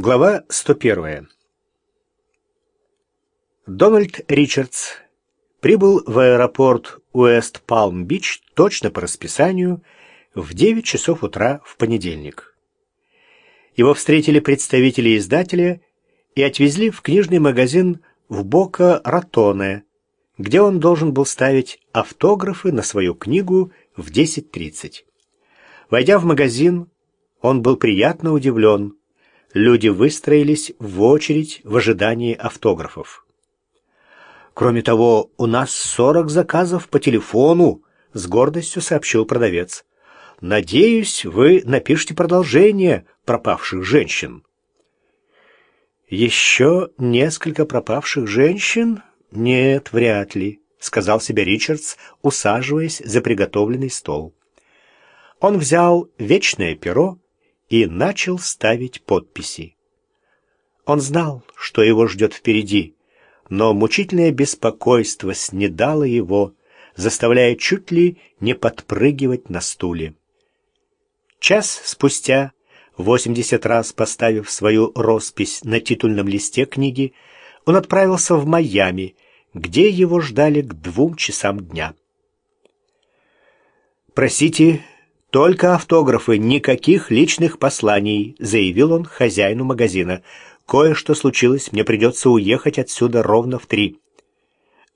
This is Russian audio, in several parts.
Глава 101. Дональд Ричардс прибыл в аэропорт Уэст-Палм-Бич точно по расписанию в 9 часов утра в понедельник. Его встретили представители издателя и отвезли в книжный магазин в Бока-Ратоне, где он должен был ставить автографы на свою книгу в 10.30. Войдя в магазин, он был приятно удивлен – люди выстроились в очередь в ожидании автографов. «Кроме того, у нас сорок заказов по телефону», — с гордостью сообщил продавец. «Надеюсь, вы напишите продолжение пропавших женщин». «Еще несколько пропавших женщин? Нет, вряд ли», — сказал себе Ричардс, усаживаясь за приготовленный стол. Он взял вечное перо и начал ставить подписи. Он знал, что его ждет впереди, но мучительное беспокойство снедало его, заставляя чуть ли не подпрыгивать на стуле. Час спустя, восемьдесят раз поставив свою роспись на титульном листе книги, он отправился в Майами, где его ждали к двум часам дня. «Простите, «Только автографы, никаких личных посланий», — заявил он хозяину магазина. «Кое-что случилось, мне придется уехать отсюда ровно в три».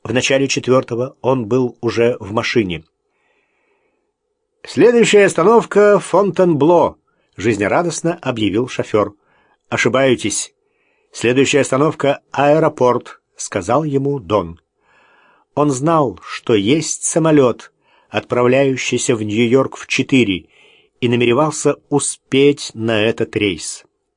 В начале четвертого он был уже в машине. «Следующая остановка — Фонтенбло», — жизнерадостно объявил шофер. «Ошибаетесь. Следующая остановка — аэропорт», — сказал ему Дон. Он знал, что есть самолет — отправляющийся в Нью-Йорк в 4, и намеревался успеть на этот рейс.